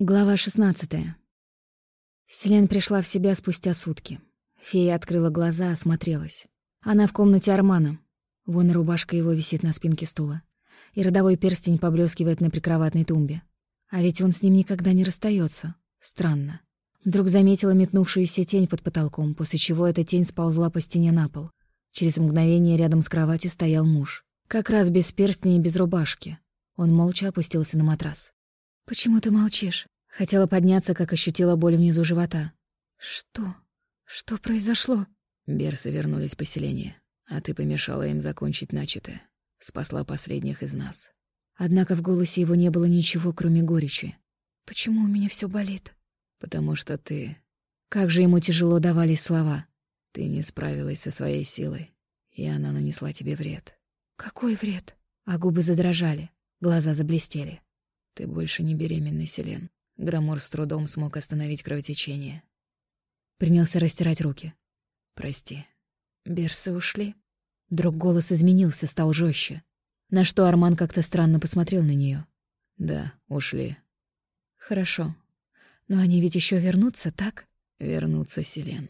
Глава 16. Селен пришла в себя спустя сутки. Фея открыла глаза, осмотрелась. Она в комнате Армана. Вон рубашка его висит на спинке стула. И родовой перстень поблескивает на прикроватной тумбе. А ведь он с ним никогда не расстается. Странно. Вдруг заметила метнувшуюся тень под потолком, после чего эта тень сползла по стене на пол. Через мгновение рядом с кроватью стоял муж. Как раз без перстня и без рубашки. Он молча опустился на матрас. «Почему ты молчишь?» Хотела подняться, как ощутила боль внизу живота. «Что? Что произошло?» Берсы вернулись в поселение, а ты помешала им закончить начатое. Спасла последних из нас. Однако в голосе его не было ничего, кроме горечи. «Почему у меня все болит?» «Потому что ты...» Как же ему тяжело давались слова. «Ты не справилась со своей силой, и она нанесла тебе вред». «Какой вред?» А губы задрожали, глаза заблестели. Ты больше не беременный, Селен. Грамор с трудом смог остановить кровотечение. Принялся растирать руки. Прости. Берсы ушли. Вдруг голос изменился, стал жестче. На что Арман как-то странно посмотрел на нее. Да, ушли. Хорошо. Но они ведь еще вернутся, так? Вернутся, Селен.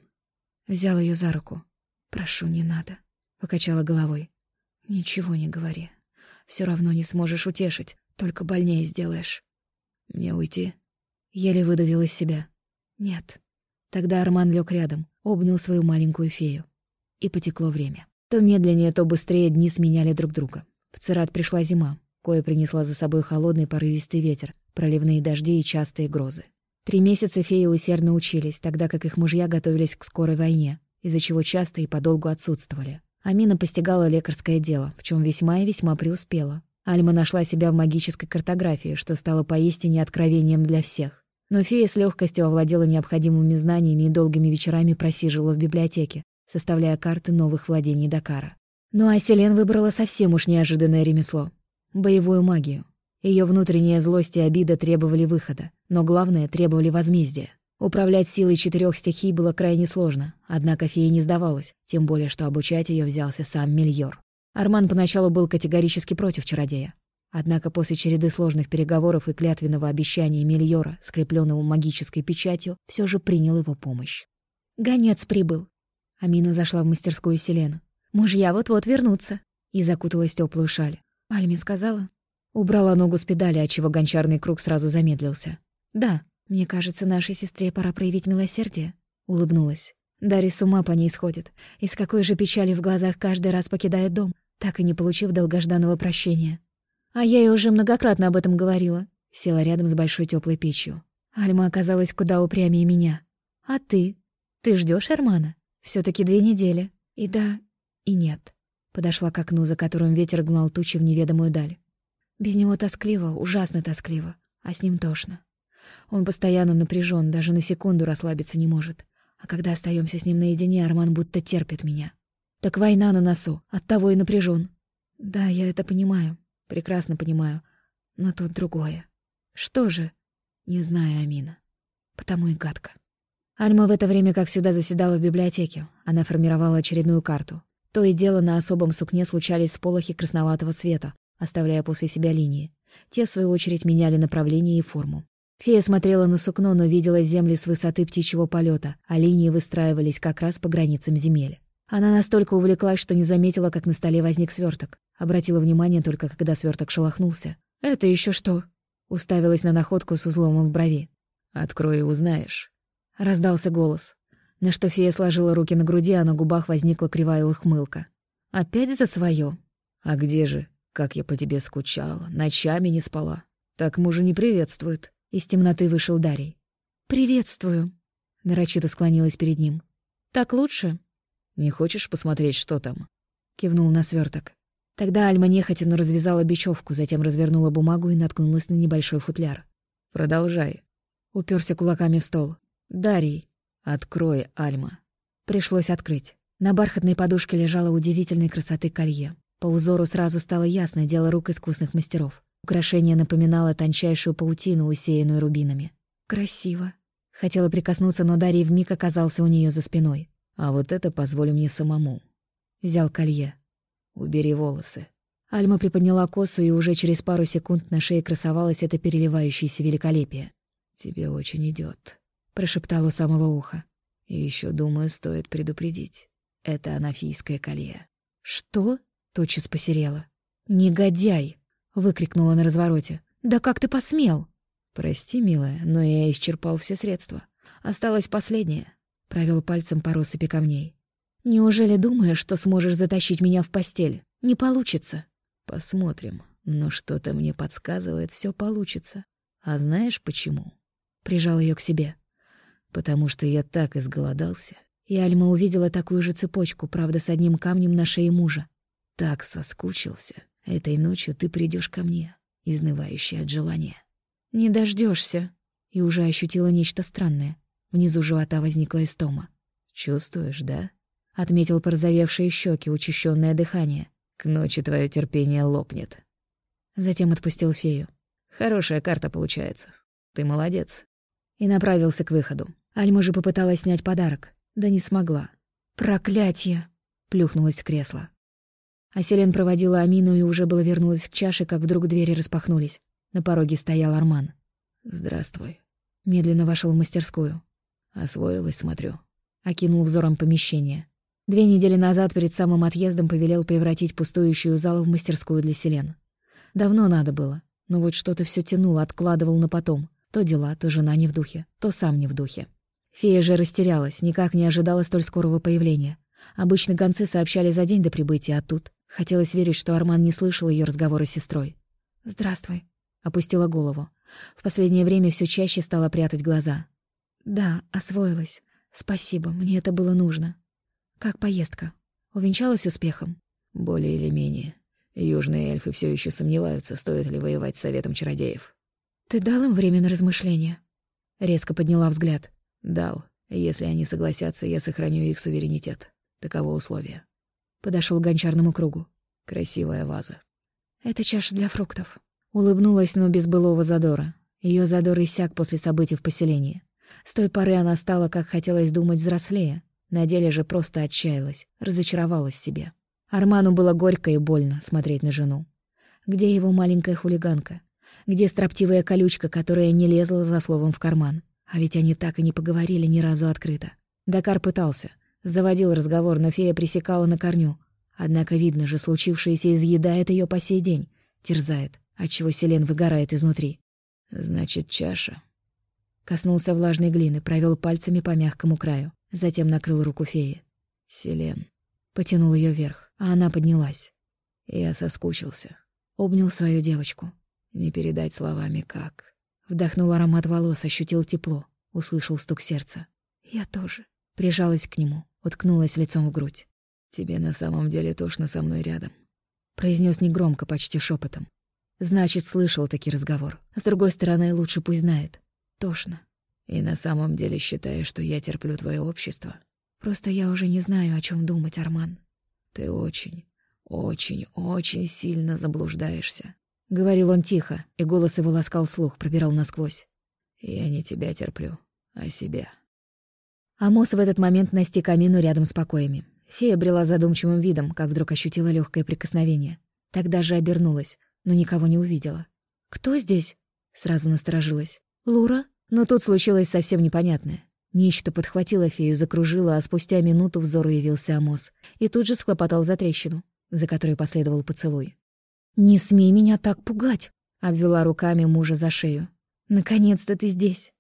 Взял ее за руку. Прошу, не надо. Покачала головой. Ничего не говори. Все равно не сможешь утешить. Только больнее сделаешь. Мне уйти? Еле выдавил из себя. Нет. Тогда Арман лег рядом, обнял свою маленькую фею. И потекло время. То медленнее, то быстрее дни сменяли друг друга. В Церат пришла зима, кое принесла за собой холодный порывистый ветер, проливные дожди и частые грозы. Три месяца феи усердно учились, тогда как их мужья готовились к скорой войне, из-за чего часто и подолгу отсутствовали. Амина постигала лекарское дело, в чем весьма и весьма преуспела. Альма нашла себя в магической картографии, что стало поистине откровением для всех. Но фея с легкостью овладела необходимыми знаниями и долгими вечерами просиживала в библиотеке, составляя карты новых владений Дакара. Ну а Селен выбрала совсем уж неожиданное ремесло — боевую магию. Ее внутренняя злость и обида требовали выхода, но главное — требовали возмездия. Управлять силой четырех стихий было крайне сложно, однако фея не сдавалась, тем более что обучать ее взялся сам Мельор. Арман поначалу был категорически против чародея. Однако после череды сложных переговоров и клятвенного обещания Мельора, скрепленного магической печатью, все же принял его помощь. «Гонец прибыл». Амина зашла в мастерскую Селену. «Мужья вот-вот вернутся». И закуталась в теплую шаль. Альме сказала. Убрала ногу с педали, отчего гончарный круг сразу замедлился. «Да, мне кажется, нашей сестре пора проявить милосердие». Улыбнулась. Дарья с ума по ней сходит. И с какой же печали в глазах каждый раз покидает дом так и не получив долгожданного прощения. А я ей уже многократно об этом говорила. Села рядом с большой теплой печью. Альма оказалась куда упрямее меня. А ты? Ты ждешь Армана? все таки две недели. И да, и нет. Подошла к окну, за которым ветер гнал тучи в неведомую даль. Без него тоскливо, ужасно тоскливо, а с ним тошно. Он постоянно напряжен, даже на секунду расслабиться не может. А когда остаемся с ним наедине, Арман будто терпит меня. Так война на носу, оттого и напряжен. Да, я это понимаю, прекрасно понимаю. Но тут другое. Что же? Не знаю, Амина. Потому и гадко. Альма в это время, как всегда, заседала в библиотеке. Она формировала очередную карту. То и дело на особом сукне случались сполохи красноватого света, оставляя после себя линии. Те, в свою очередь, меняли направление и форму. Фея смотрела на сукно, но видела земли с высоты птичьего полета, а линии выстраивались как раз по границам земель. Она настолько увлеклась, что не заметила, как на столе возник сверток. Обратила внимание только, когда сверток шелохнулся. «Это еще что?» Уставилась на находку с узлом в брови. «Открой и узнаешь», — раздался голос. На что фея сложила руки на груди, а на губах возникла кривая ухмылка. «Опять за свое? «А где же? Как я по тебе скучала, ночами не спала. Так мужа не приветствует». Из темноты вышел Дарий. «Приветствую», — нарочито склонилась перед ним. «Так лучше?» Не хочешь посмотреть, что там?» Кивнул на сверток. Тогда Альма нехотя, но развязала бечевку, затем развернула бумагу и наткнулась на небольшой футляр. «Продолжай». Уперся кулаками в стол. «Дарий». «Открой, Альма». Пришлось открыть. На бархатной подушке лежало удивительной красоты колье. По узору сразу стало ясно дело рук искусных мастеров. Украшение напоминало тончайшую паутину, усеянную рубинами. «Красиво». Хотела прикоснуться, но Дарий вмиг оказался у нее за спиной. А вот это позволь мне самому. Взял колье. Убери волосы. Альма приподняла косу, и уже через пару секунд на шее красовалось это переливающееся великолепие. тебе очень идет, прошептал у самого уха. И еще, думаю, стоит предупредить. Это анафийское колье. Что? Тотчас посерела. «Негодяй!» — выкрикнула на развороте. «Да как ты посмел?» «Прости, милая, но я исчерпал все средства. Осталось последнее». Провел пальцем по россыпи камней. «Неужели думаешь, что сможешь затащить меня в постель? Не получится». «Посмотрим. Но что-то мне подсказывает, все получится. А знаешь почему?» Прижал ее к себе. «Потому что я так изголодался». И Альма увидела такую же цепочку, правда, с одним камнем на шее мужа. «Так соскучился. Этой ночью ты придешь ко мне, изнывающий от желания». «Не дождешься. И уже ощутила нечто странное. Внизу живота возникла истома. «Чувствуешь, да?» — отметил порозовевшие щеки, учащенное дыхание. «К ночи твое терпение лопнет». Затем отпустил фею. «Хорошая карта получается. Ты молодец». И направился к выходу. Альма же попыталась снять подарок. Да не смогла. «Проклятье!» — плюхнулась в кресло. А Селен проводила Амину и уже было вернулась к чаше, как вдруг двери распахнулись. На пороге стоял Арман. «Здравствуй». Медленно вошел в мастерскую. «Освоилась, смотрю». Окинул взором помещение. Две недели назад перед самым отъездом повелел превратить пустующую залу в мастерскую для селен. Давно надо было, но вот что-то все тянуло, откладывал на потом. То дела, то жена не в духе, то сам не в духе. Фея же растерялась, никак не ожидала столь скорого появления. Обычно гонцы сообщали за день до прибытия, а тут... Хотелось верить, что Арман не слышал ее разговора с сестрой. «Здравствуй», Опустила голову. В последнее время все чаще стала прятать глаза. «Да, освоилась. Спасибо, мне это было нужно. Как поездка? Увенчалась успехом?» «Более или менее. Южные эльфы все еще сомневаются, стоит ли воевать с Советом Чародеев». «Ты дал им время на размышления?» Резко подняла взгляд. «Дал. Если они согласятся, я сохраню их суверенитет. Таково условие». Подошел к гончарному кругу. «Красивая ваза». «Это чаша для фруктов». Улыбнулась, но без былого задора. Ее задор иссяк после событий в поселении. С той поры она стала, как хотелось думать, взрослее. На деле же просто отчаялась, разочаровалась себе. Арману было горько и больно смотреть на жену. Где его маленькая хулиганка? Где строптивая колючка, которая не лезла за словом в карман? А ведь они так и не поговорили ни разу открыто. Дакар пытался. Заводил разговор, но фея пресекала на корню. Однако видно же, случившееся изъедает ее по сей день. Терзает отчего Селен выгорает изнутри. «Значит, чаша». Коснулся влажной глины, провел пальцами по мягкому краю, затем накрыл руку феи. «Селен». Потянул ее вверх, а она поднялась. Я соскучился. Обнял свою девочку. Не передать словами как. Вдохнул аромат волос, ощутил тепло, услышал стук сердца. Я тоже. Прижалась к нему, уткнулась лицом в грудь. «Тебе на самом деле тошно со мной рядом», — произнес негромко, почти шепотом. Значит, слышал таки разговор. С другой стороны, лучше пусть знает. Тошно. И на самом деле считаешь, что я терплю твое общество? Просто я уже не знаю, о чем думать, Арман. Ты очень, очень, очень сильно заблуждаешься. Говорил он тихо, и голос его ласкал слух, пробирал насквозь. Я не тебя терплю, а себя. Амос в этот момент настиг Амину рядом с покоями. Фея брела задумчивым видом, как вдруг ощутила легкое прикосновение. Тогда же обернулась но никого не увидела. «Кто здесь?» — сразу насторожилась. «Лура?» Но тут случилось совсем непонятное. Нечто подхватило фею, закружило, а спустя минуту взору явился Амос и тут же схлопотал за трещину, за которой последовал поцелуй. «Не смей меня так пугать!» — обвела руками мужа за шею. «Наконец-то ты здесь!»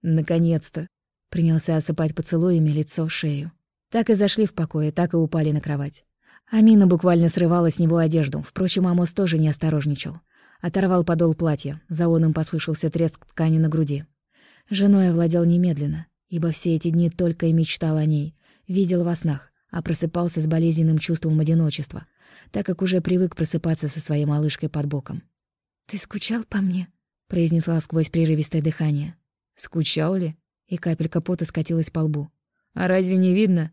«Наконец-то!» — принялся осыпать поцелуями лицо, шею. Так и зашли в покое, так и упали на кровать. Амина буквально срывала с него одежду, впрочем, Амос тоже не осторожничал. Оторвал подол платья, за оном послышался треск ткани на груди. Женой овладел немедленно, ибо все эти дни только и мечтал о ней, видел во снах, а просыпался с болезненным чувством одиночества, так как уже привык просыпаться со своей малышкой под боком. «Ты скучал по мне?» — произнесла сквозь прерывистое дыхание. «Скучал ли?» И капелька пота скатилась по лбу. «А разве не видно?»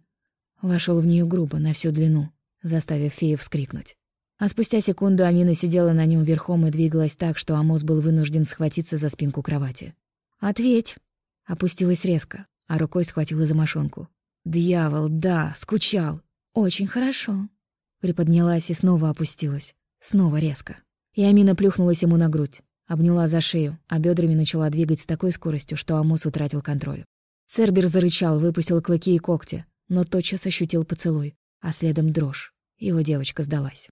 Вошел в нее грубо, на всю длину заставив фею вскрикнуть. А спустя секунду Амина сидела на нем верхом и двигалась так, что Амос был вынужден схватиться за спинку кровати. «Ответь!» Опустилась резко, а рукой схватила за мошонку. «Дьявол, да, скучал!» «Очень хорошо!» Приподнялась и снова опустилась. Снова резко. И Амина плюхнулась ему на грудь. обняла за шею, а бедрами начала двигать с такой скоростью, что Амос утратил контроль. Цербер зарычал, выпустил клыки и когти, но тотчас ощутил поцелуй, а следом дрожь. Его девочка сдалась.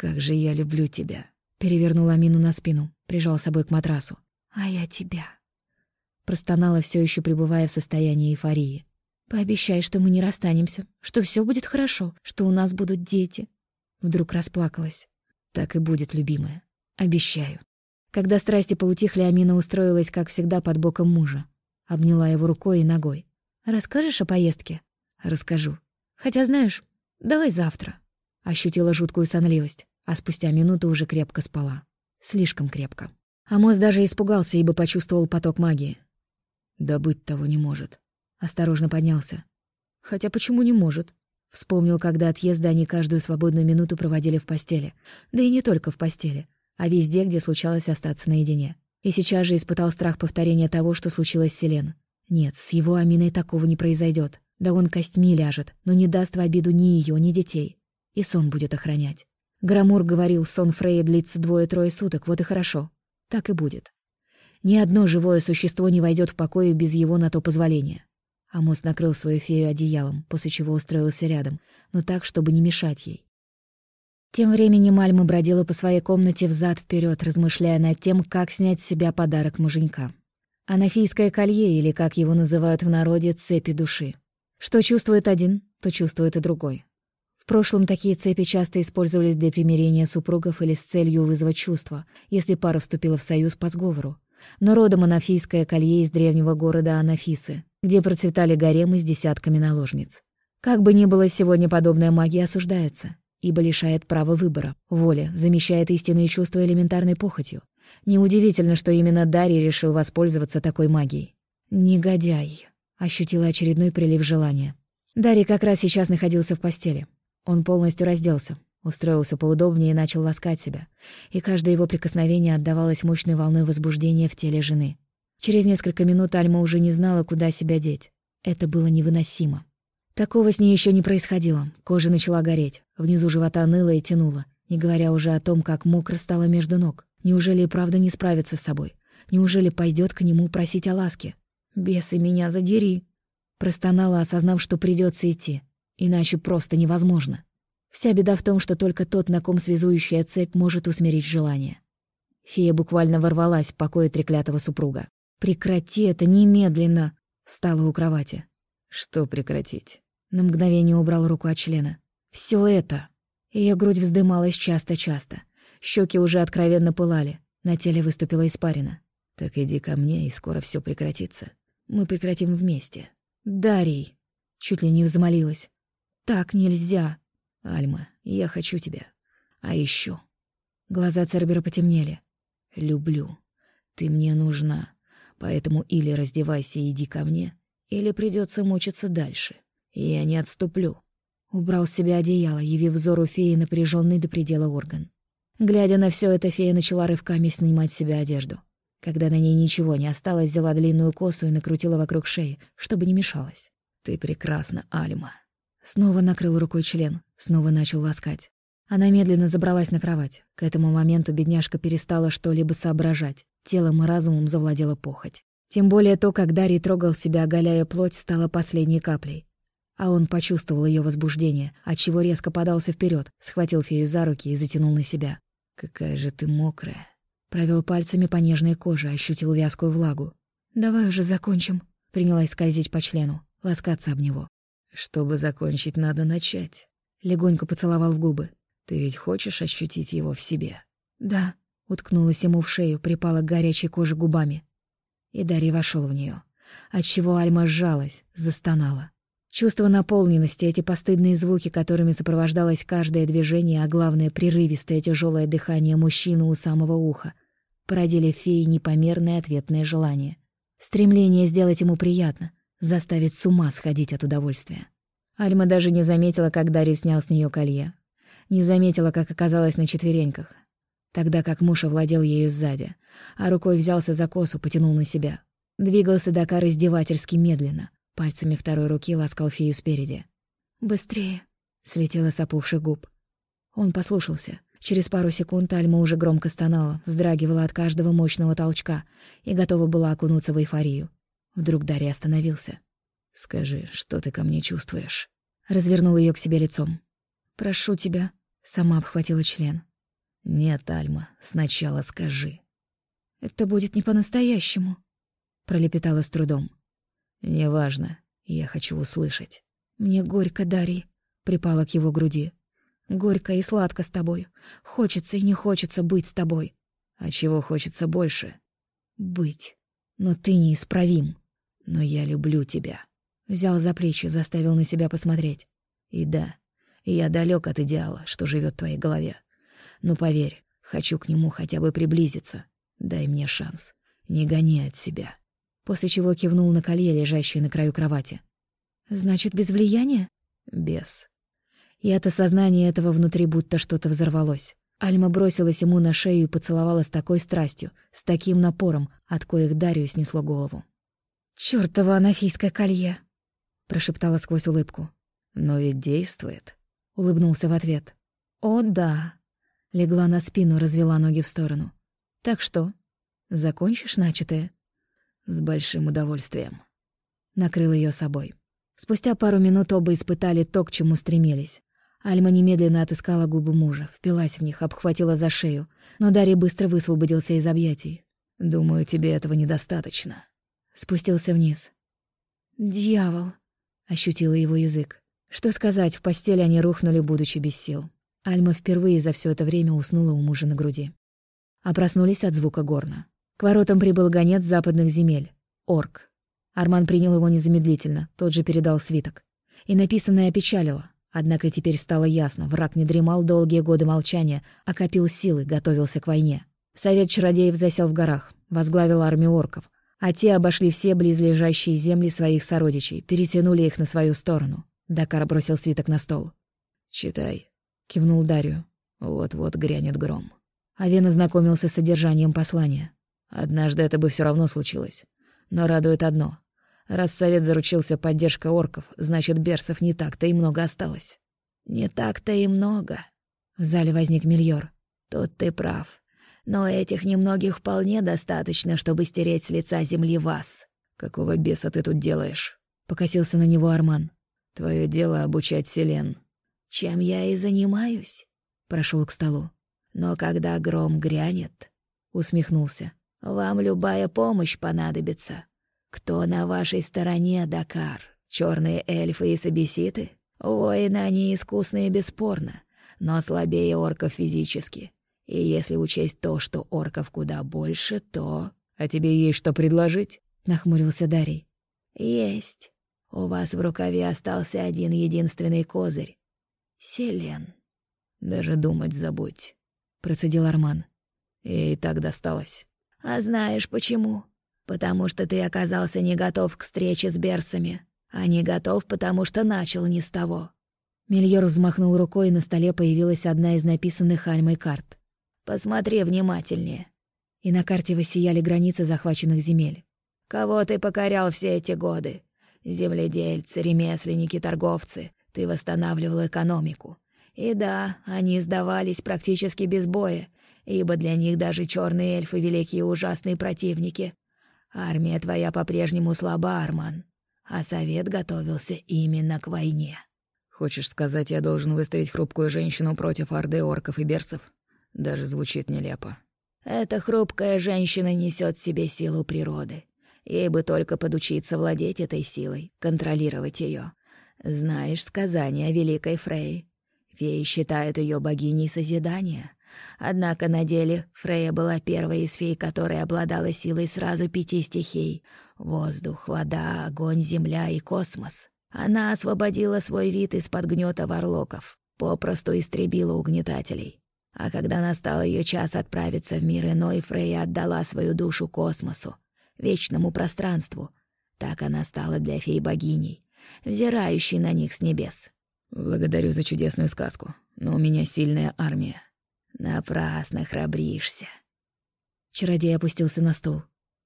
«Как же я люблю тебя!» Перевернул Амину на спину, прижал собой к матрасу. «А я тебя!» Простонала, все еще пребывая в состоянии эйфории. «Пообещай, что мы не расстанемся, что все будет хорошо, что у нас будут дети». Вдруг расплакалась. «Так и будет, любимая. Обещаю». Когда страсти поутихли, Амина устроилась, как всегда, под боком мужа. Обняла его рукой и ногой. «Расскажешь о поездке?» «Расскажу. Хотя, знаешь, давай завтра». Ощутила жуткую сонливость, а спустя минуту уже крепко спала. Слишком крепко. Амос даже испугался, ибо почувствовал поток магии. «Да быть того не может». Осторожно поднялся. «Хотя почему не может?» Вспомнил, когда отъезда они каждую свободную минуту проводили в постели. Да и не только в постели, а везде, где случалось остаться наедине. И сейчас же испытал страх повторения того, что случилось с Селен. Нет, с его Аминой такого не произойдет. Да он костьми ляжет, но не даст в обиду ни ее, ни детей. И сон будет охранять. Грамур говорил, сон Фрея длится двое-трое суток, вот и хорошо. Так и будет. Ни одно живое существо не войдет в покой без его на то позволения. Амос накрыл свою фею одеялом, после чего устроился рядом, но так, чтобы не мешать ей. Тем временем Альма бродила по своей комнате взад вперед, размышляя над тем, как снять с себя подарок муженька. Анафийское колье, или, как его называют в народе, цепи души. Что чувствует один, то чувствует и другой. В прошлом такие цепи часто использовались для примирения супругов или с целью вызвать чувства, если пара вступила в союз по сговору. Но родом анафийское колье из древнего города Анафисы, где процветали гаремы с десятками наложниц. Как бы ни было, сегодня подобная магия осуждается ибо лишает права выбора, воли, замещает истинные чувства элементарной похотью. Неудивительно, что именно Дарий решил воспользоваться такой магией. «Негодяй», — ощутила очередной прилив желания. Дарий как раз сейчас находился в постели. Он полностью разделся, устроился поудобнее и начал ласкать себя. И каждое его прикосновение отдавалось мощной волной возбуждения в теле жены. Через несколько минут Альма уже не знала, куда себя деть. Это было невыносимо. Такого с ней еще не происходило. Кожа начала гореть, внизу живота ныло и тянуло, не говоря уже о том, как мокро стало между ног. Неужели и правда не справится с собой? Неужели пойдет к нему просить о ласке? «Бесы, меня задери!» Простонала, осознав, что придется идти. Иначе просто невозможно. Вся беда в том, что только тот, на ком связующая цепь, может усмирить желание. Фея буквально ворвалась в покое треклятого супруга. «Прекрати это немедленно!» Стала у кровати. «Что прекратить?» На мгновение убрал руку от члена. Все это. Ее грудь вздымалась часто-часто. Щеки уже откровенно пылали. На теле выступила испарина. Так иди ко мне, и скоро все прекратится. Мы прекратим вместе. Дарий. Чуть ли не взмолилась. Так нельзя. Альма, я хочу тебя. А еще. Глаза Цербера потемнели. Люблю. Ты мне нужна. Поэтому или раздевайся и иди ко мне, или придется мучиться дальше. Я не отступлю. Убрал с себя одеяло, явив взору феи напряженный до предела орган. Глядя на все это, фея начала рывками снимать с себя одежду. Когда на ней ничего не осталось, взяла длинную косу и накрутила вокруг шеи, чтобы не мешалось. «Ты прекрасна, Альма». Снова накрыл рукой член, снова начал ласкать. Она медленно забралась на кровать. К этому моменту бедняжка перестала что-либо соображать. Телом и разумом завладела похоть. Тем более то, как Дарий трогал себя, оголяя плоть, стало последней каплей а он почувствовал ее возбуждение, отчего резко подался вперед, схватил фею за руки и затянул на себя. «Какая же ты мокрая!» Провел пальцами по нежной коже, ощутил вязкую влагу. «Давай уже закончим», — принялась скользить по члену, ласкаться об него. «Чтобы закончить, надо начать». Легонько поцеловал в губы. «Ты ведь хочешь ощутить его в себе?» «Да», — уткнулась ему в шею, припала к горячей коже губами. И Дарья вошел в нее, отчего Альма сжалась, застонала. Чувство наполненности, эти постыдные звуки, которыми сопровождалось каждое движение, а главное — прерывистое тяжелое дыхание мужчины у самого уха, породили феи непомерное ответное желание. Стремление сделать ему приятно, заставить с ума сходить от удовольствия. Альма даже не заметила, как Дарья снял с нее колье. Не заметила, как оказалась на четвереньках. Тогда как муж овладел ею сзади, а рукой взялся за косу, потянул на себя. Двигался Дакар издевательски медленно — Пальцами второй руки ласкал фею спереди. «Быстрее!» — слетела с опухших губ. Он послушался. Через пару секунд Альма уже громко стонала, вздрагивала от каждого мощного толчка и готова была окунуться в эйфорию. Вдруг Дарья остановился. «Скажи, что ты ко мне чувствуешь?» Развернул ее к себе лицом. «Прошу тебя». Сама обхватила член. «Нет, Альма, сначала скажи». «Это будет не по-настоящему», — пролепетала с трудом. «Неважно, я хочу услышать». «Мне горько, Дарья», — припала к его груди. «Горько и сладко с тобой. Хочется и не хочется быть с тобой». «А чего хочется больше?» «Быть. Но ты неисправим». «Но я люблю тебя». Взял за плечи, заставил на себя посмотреть. «И да, я далек от идеала, что живет в твоей голове. Но поверь, хочу к нему хотя бы приблизиться. Дай мне шанс. Не гони от себя». После чего кивнул на колье, лежащее на краю кровати. «Значит, без влияния?» «Без». И от осознания этого внутри будто что-то взорвалось. Альма бросилась ему на шею и поцеловала с такой страстью, с таким напором, от коих Дарью снесло голову. «Чёртово анафийское колье!» — прошептала сквозь улыбку. «Но ведь действует», — улыбнулся в ответ. «О, да!» Легла на спину, развела ноги в сторону. «Так что, закончишь начатое?» «С большим удовольствием». Накрыл ее собой. Спустя пару минут оба испытали то, к чему стремились. Альма немедленно отыскала губы мужа, впилась в них, обхватила за шею, но Дарья быстро высвободился из объятий. «Думаю, тебе этого недостаточно». Спустился вниз. «Дьявол!» — ощутила его язык. Что сказать, в постели они рухнули, будучи без сил. Альма впервые за все это время уснула у мужа на груди. А проснулись от звука горна. К воротам прибыл гонец западных земель. Орк. Арман принял его незамедлительно, тот же передал свиток. И написанное опечалило. Однако теперь стало ясно, враг не дремал долгие годы молчания, а копил силы, готовился к войне. Совет чародеев засел в горах, возглавил армию орков, а те обошли все близлежащие земли своих сородичей, перетянули их на свою сторону. Дакар бросил свиток на стол. «Читай», — кивнул Дарью. «Вот-вот грянет гром». Авен ознакомился с содержанием послания. «Однажды это бы все равно случилось. Но радует одно. Раз совет заручился поддержкой орков, значит, берсов не так-то и много осталось». «Не так-то и много». В зале возник Мильор. «Тут ты прав. Но этих немногих вполне достаточно, чтобы стереть с лица земли вас». «Какого беса ты тут делаешь?» — покосился на него Арман. Твое дело обучать селен. Чем я и занимаюсь. Прошел к столу. Но когда гром грянет, усмехнулся. Вам любая помощь понадобится. Кто на вашей стороне, Дакар? Черные эльфы и сабиситы? Воины они искусные бесспорно, но слабее орков физически. И если учесть то, что орков куда больше, то... А тебе есть что предложить? Нахмурился Дарий. Есть. У вас в рукаве остался один единственный козырь. Селен. Даже думать забудь, процедил Арман. И так досталось. А знаешь почему? Потому что ты оказался не готов к встрече с берсами, а не готов, потому что начал не с того. Мильор взмахнул рукой, и на столе появилась одна из написанных Альмой карт. «Посмотри внимательнее». И на карте воссияли границы захваченных земель. «Кого ты покорял все эти годы? Земледельцы, ремесленники, торговцы. Ты восстанавливал экономику. И да, они сдавались практически без боя, ибо для них даже черные эльфы — великие ужасные противники. Армия твоя по-прежнему слаба, Арман, а совет готовился именно к войне. Хочешь сказать, я должен выставить хрупкую женщину против орды орков и берсов? Даже звучит нелепо. Эта хрупкая женщина несет в себе силу природы. Ей бы только подучиться владеть этой силой, контролировать ее. Знаешь сказание о Великой Фрей? Феи считают ее богиней созидания. Однако на деле Фрея была первой из фей, которая обладала силой сразу пяти стихий — воздух, вода, огонь, земля и космос. Она освободила свой вид из-под гнета варлоков, попросту истребила угнетателей. А когда настал ее час отправиться в мир иной, Фрея отдала свою душу космосу, вечному пространству. Так она стала для фей богиней, взирающей на них с небес. Благодарю за чудесную сказку, но у меня сильная армия. Напрасно храбришься. Чародей опустился на стул.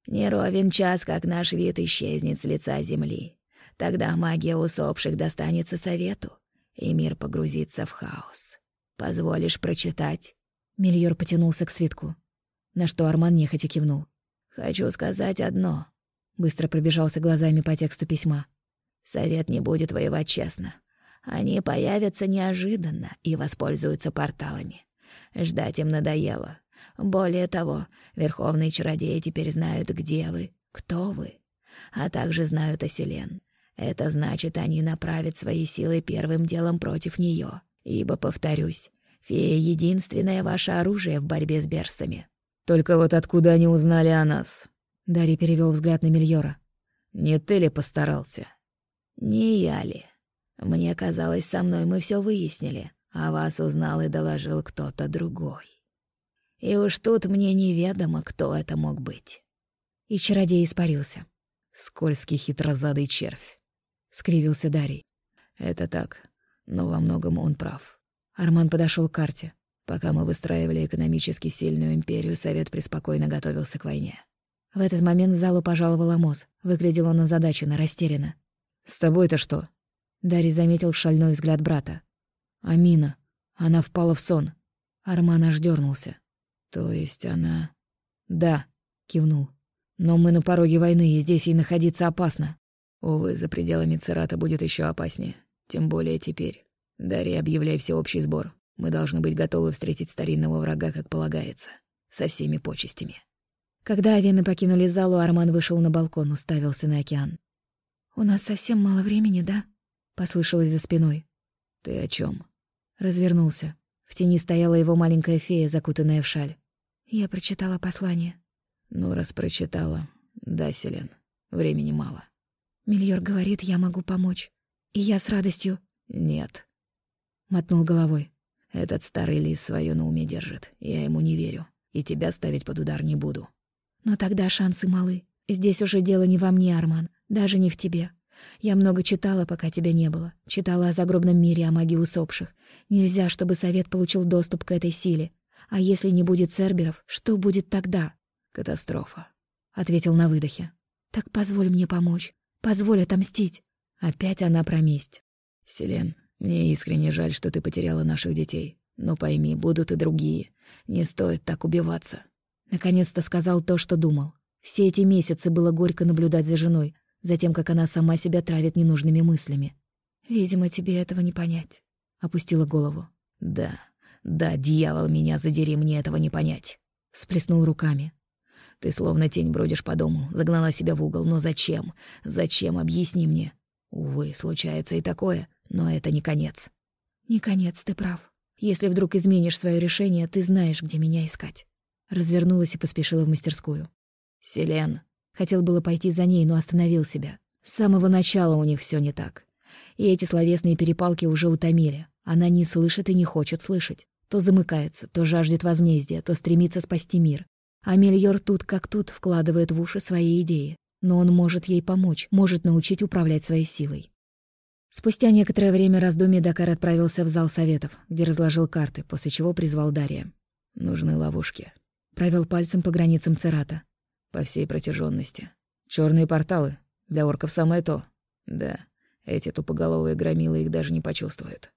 Не ровен час, как наш вид исчезнет с лица земли. Тогда магия усопших достанется совету, и мир погрузится в хаос. Позволишь прочитать? Мильор потянулся к свитку, на что Арман нехотя кивнул. «Хочу сказать одно». Быстро пробежался глазами по тексту письма. «Совет не будет воевать честно. Они появятся неожиданно и воспользуются порталами. Ждать им надоело. Более того, верховные чародеи теперь знают, где вы, кто вы, а также знают о Селен. Это значит, они направят свои силы первым делом против нее, ибо, повторюсь, фея — единственное ваше оружие в борьбе с берсами. «Только вот откуда они узнали о нас?» Дарий перевел взгляд на Мильора. «Не ты ли постарался?» «Не я ли? Мне казалось, со мной мы все выяснили, а вас узнал и доложил кто-то другой. И уж тут мне неведомо, кто это мог быть». И чародей испарился. «Скользкий хитрозадый червь», — скривился Дарий. «Это так, но во многом он прав». Арман подошел к карте. Пока мы выстраивали экономически сильную империю, Совет преспокойно готовился к войне. В этот момент в залу пожаловал Амос. Выглядел он озадаченно, растерянно. «С тобой-то что?» Дарий заметил шальной взгляд брата. «Амина. Она впала в сон». Арман аж дернулся. «То есть она...» «Да», — кивнул. «Но мы на пороге войны, и здесь ей находиться опасно». «Увы, за пределами Церата будет еще опаснее. Тем более теперь. Дарья, объявляй всеобщий сбор. Мы должны быть готовы встретить старинного врага, как полагается. Со всеми почестями». Когда Авены покинули залу, Арман вышел на балкон, уставился на океан. «У нас совсем мало времени, да?» — послышалось за спиной. «Ты о чем? Развернулся. В тени стояла его маленькая фея, закутанная в шаль. Я прочитала послание. Ну, раз прочитала. Да, Селен. Времени мало. Мильор говорит, я могу помочь. И я с радостью... Нет. Мотнул головой. Этот старый лис свое на уме держит. Я ему не верю. И тебя ставить под удар не буду. Но тогда шансы малы. Здесь уже дело не во мне, Арман, даже не в тебе. Я много читала, пока тебя не было. Читала о загробном мире, о магии усопших. Нельзя, чтобы совет получил доступ к этой силе. А если не будет серберов, что будет тогда? Катастрофа, ответил на выдохе. Так позволь мне помочь. Позволь отомстить. Опять она про месть. Селен, мне искренне жаль, что ты потеряла наших детей. Но пойми, будут и другие. Не стоит так убиваться. Наконец-то сказал то, что думал. Все эти месяцы было горько наблюдать за женой, за тем, как она сама себя травит ненужными мыслями. «Видимо, тебе этого не понять», — опустила голову. «Да, да, дьявол, меня задери, мне этого не понять», — сплеснул руками. «Ты словно тень бродишь по дому, загнала себя в угол, но зачем? Зачем, объясни мне. Увы, случается и такое, но это не конец». «Не конец, ты прав. Если вдруг изменишь свое решение, ты знаешь, где меня искать». Развернулась и поспешила в мастерскую. «Селен». Хотел было пойти за ней, но остановил себя. С самого начала у них все не так. И эти словесные перепалки уже утомили. Она не слышит и не хочет слышать. То замыкается, то жаждет возмездия, то стремится спасти мир. А Мельор тут как тут вкладывает в уши свои идеи. Но он может ей помочь, может научить управлять своей силой. Спустя некоторое время раздумий Дакар отправился в зал советов, где разложил карты, после чего призвал Дария. «Нужны ловушки», Провел пальцем по границам Церата. По всей протяженности. Черные порталы. Для орков самое то. Да, эти тупоголовые громилы их даже не почувствуют.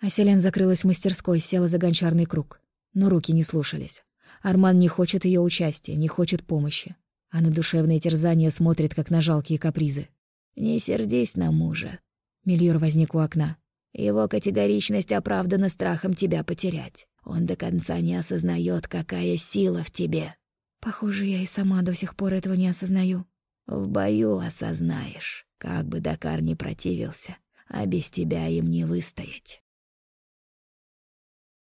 Аселен закрылась в мастерской, села за гончарный круг. Но руки не слушались. Арман не хочет ее участия, не хочет помощи. А на душевные терзания смотрит, как на жалкие капризы. «Не сердись на мужа». Мильор возник у окна. «Его категоричность оправдана страхом тебя потерять. Он до конца не осознает, какая сила в тебе. Похоже, я и сама до сих пор этого не осознаю. В бою осознаешь, как бы Дакар не противился, а без тебя им не выстоять.